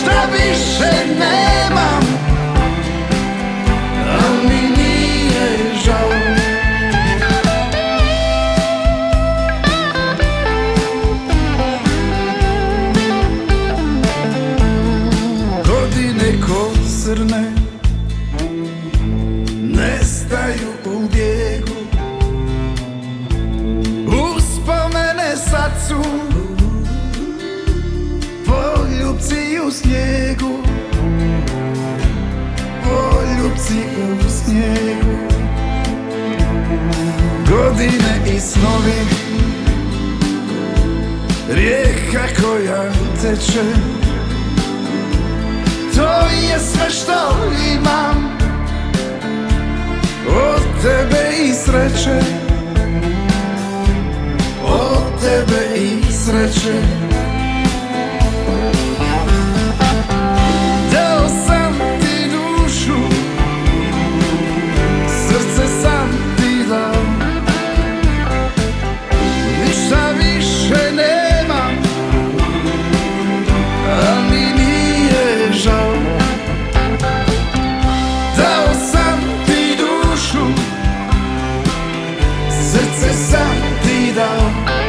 Ništa više nemam A mi nije žao. Godine ko Godine i snovi. Rijeka koja teče. To je sve što imam. Od tebe i sreće. Od tebe i sreće Srce sam ti dao